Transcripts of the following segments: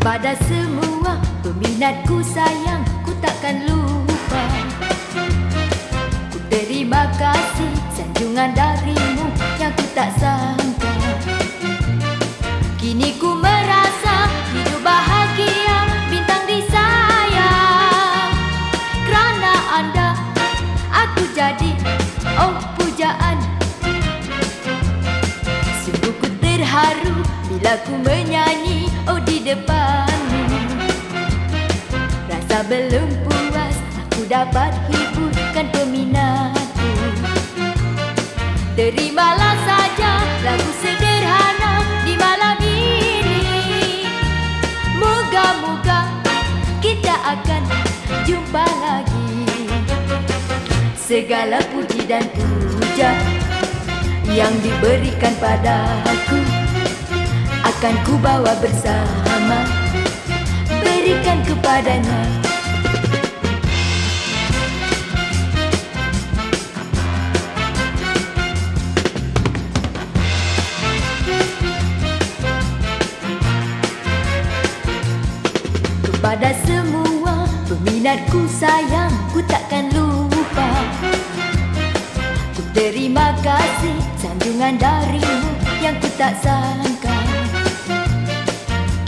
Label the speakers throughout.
Speaker 1: Kepada semua peminatku sayang Ku takkan lupa. Ku terima kasih sanjungan darimu Yang ku tak sangka. Kini ku merasa hidup bahagia Bintang disayang Kerana anda aku jadi Oh pujaan. Sungguh ku terharu bila ku menyanyi Oh di depanmu Belum puas Aku dapat hiburkan peminatku. Terimalah saja lagu sederhana di malam ini. Moga-moga kita akan jumpa lagi. Segala puji dan puja yang diberikan padaku akan ku bawa bersama. Berikan kepadanya kepada semua peminatku sayang ku takkan lupa. Ku terima kasih sanjungan darimu yang ku tak sangka.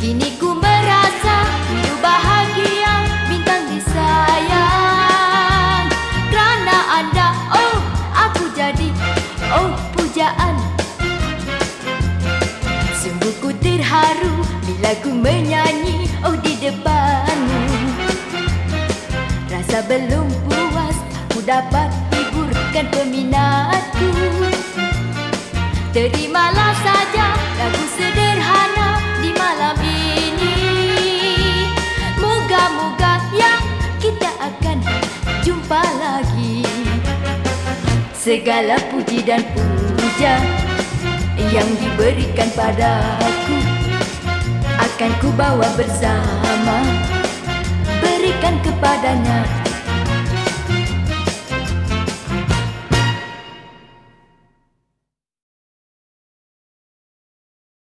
Speaker 1: Kini ku merasa hidup bahagia Bintang disayang Kerana anda, oh aku jadi Oh pujaan. Sungguh ku terharu Bila ku menyanyi Depanmu. Rasa belum puas Aku dapat hiburkan peminatku. Terimalah saja lagu sederhana di malam ini. Moga-moga ya kita akan jumpa lagi. Segala puji dan puja yang diberikan padaku Akan ku bawa bersama. Berikan kepadanya